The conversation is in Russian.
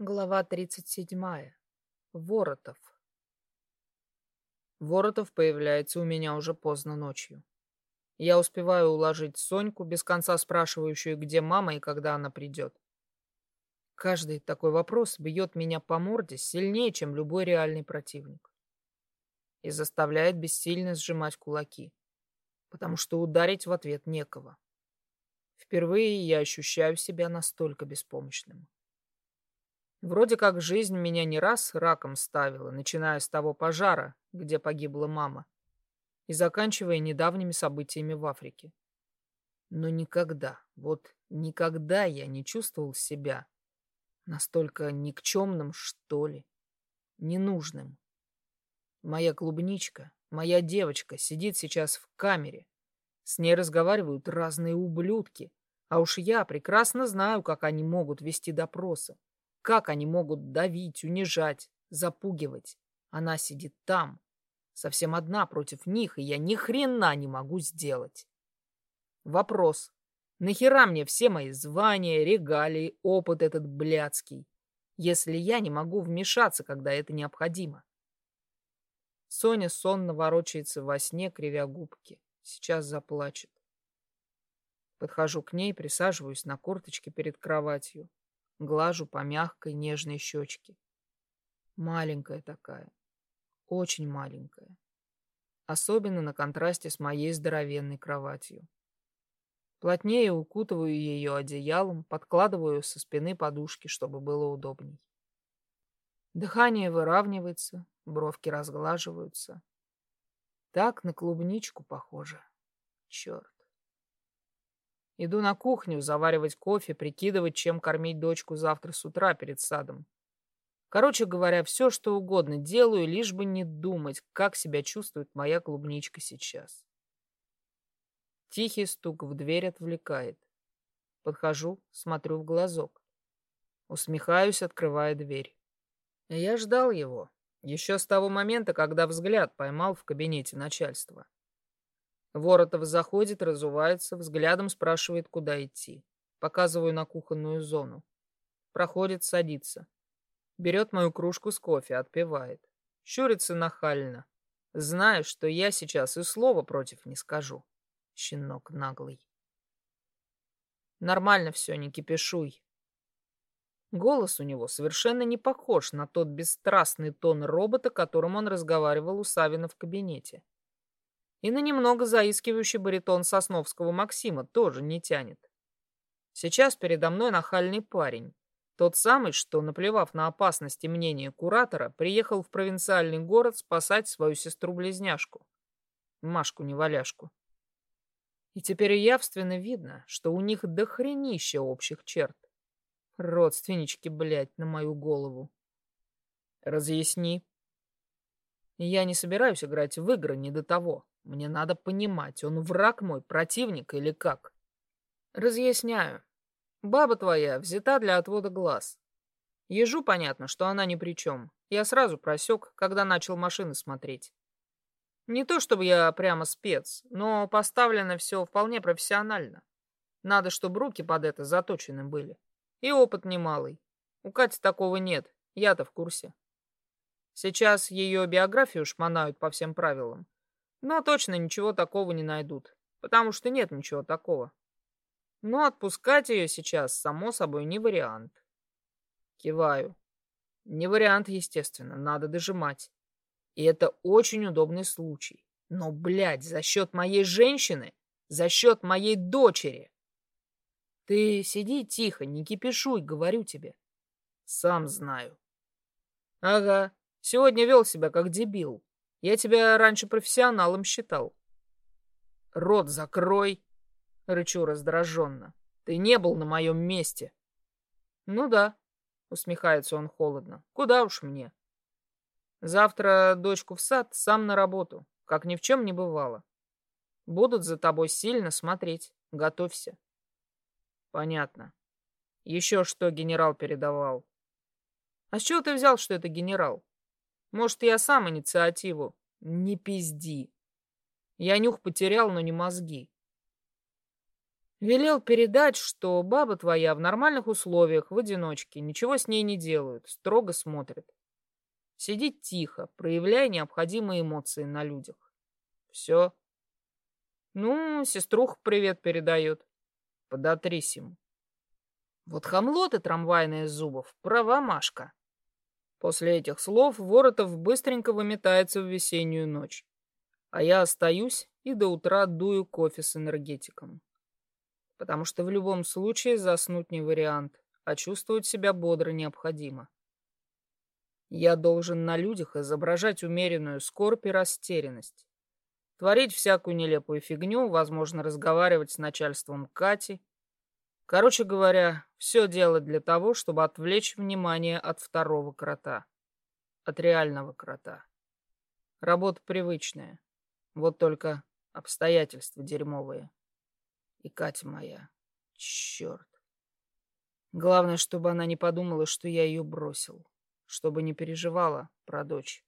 Глава 37. Воротов. Воротов появляется у меня уже поздно ночью. Я успеваю уложить Соньку, без конца спрашивающую, где мама и когда она придет. Каждый такой вопрос бьет меня по морде сильнее, чем любой реальный противник. И заставляет бессильно сжимать кулаки, потому что ударить в ответ некого. Впервые я ощущаю себя настолько беспомощным. Вроде как жизнь меня не раз раком ставила, начиная с того пожара, где погибла мама, и заканчивая недавними событиями в Африке. Но никогда, вот никогда я не чувствовал себя настолько никчемным, что ли, ненужным. Моя клубничка, моя девочка сидит сейчас в камере. С ней разговаривают разные ублюдки, а уж я прекрасно знаю, как они могут вести допросы. Как они могут давить, унижать, запугивать? Она сидит там, совсем одна против них, и я ни хрена не могу сделать. Вопрос. Нахера мне все мои звания, регалии, опыт этот блядский, если я не могу вмешаться, когда это необходимо? Соня сонно ворочается во сне, кривя губки. Сейчас заплачет. Подхожу к ней, присаживаюсь на корточке перед кроватью глажу по мягкой нежной щечке. Маленькая такая, очень маленькая. Особенно на контрасте с моей здоровенной кроватью. Плотнее укутываю ее одеялом, подкладываю со спины подушки, чтобы было удобней. Дыхание выравнивается, бровки разглаживаются. Так на клубничку похоже. Черт. Иду на кухню заваривать кофе, прикидывать, чем кормить дочку завтра с утра перед садом. Короче говоря, все, что угодно делаю, лишь бы не думать, как себя чувствует моя клубничка сейчас. Тихий стук в дверь отвлекает. Подхожу, смотрю в глазок. Усмехаюсь, открывая дверь. Я ждал его. Еще с того момента, когда взгляд поймал в кабинете начальства. Воротов заходит, разувается, взглядом спрашивает, куда идти. Показываю на кухонную зону. Проходит, садится. Берет мою кружку с кофе, отпивает. Щурится нахально. Знаю, что я сейчас и слова против не скажу. Щенок наглый. Нормально все, не кипишуй. Голос у него совершенно не похож на тот бесстрастный тон робота, которым он разговаривал у Савина в кабинете. И на немного заискивающий баритон Сосновского Максима тоже не тянет. Сейчас передо мной нахальный парень. Тот самый, что, наплевав на опасности мнения куратора, приехал в провинциальный город спасать свою сестру-близняшку. Машку-неваляшку. И теперь явственно видно, что у них дохренища общих черт. Родственнички, блядь, на мою голову. Разъясни. Я не собираюсь играть в игры не до того. Мне надо понимать, он враг мой, противник или как? Разъясняю. Баба твоя взята для отвода глаз. Ежу понятно, что она ни при чем. Я сразу просек, когда начал машины смотреть. Не то чтобы я прямо спец, но поставлено все вполне профессионально. Надо, чтобы руки под это заточены были. И опыт немалый. У Кати такого нет, я-то в курсе. Сейчас ее биографию шмонают по всем правилам. Но точно ничего такого не найдут, потому что нет ничего такого. Но отпускать ее сейчас, само собой, не вариант. Киваю. Не вариант, естественно, надо дожимать. И это очень удобный случай. Но, блядь, за счет моей женщины, за счет моей дочери. Ты сиди тихо, не кипишуй, говорю тебе. Сам знаю. Ага, сегодня вел себя как дебил. Я тебя раньше профессионалом считал. Рот закрой, рычу раздраженно. Ты не был на моем месте. Ну да, усмехается он холодно. Куда уж мне? Завтра дочку в сад, сам на работу, как ни в чем не бывало. Будут за тобой сильно смотреть. Готовься. Понятно. Еще что генерал передавал. А с чего ты взял, что это генерал? Может, я сам инициативу? Не пизди. Я нюх потерял, но не мозги. Велел передать, что баба твоя в нормальных условиях, в одиночке, ничего с ней не делают, строго смотрят. Сидит тихо, проявляя необходимые эмоции на людях. Все. Ну, сеструх привет передает. Подотрись ему. Вот хамло ты трамвайное зубов, права Машка. После этих слов Воротов быстренько выметается в весеннюю ночь. А я остаюсь и до утра дую кофе с энергетиком. Потому что в любом случае заснуть не вариант, а чувствовать себя бодро необходимо. Я должен на людях изображать умеренную скорбь и растерянность. Творить всякую нелепую фигню, возможно, разговаривать с начальством Кати. Короче говоря, все делать для того, чтобы отвлечь внимание от второго крота. От реального крота. Работа привычная. Вот только обстоятельства дерьмовые. И Катя моя. Черт. Главное, чтобы она не подумала, что я ее бросил чтобы не переживала про дочь.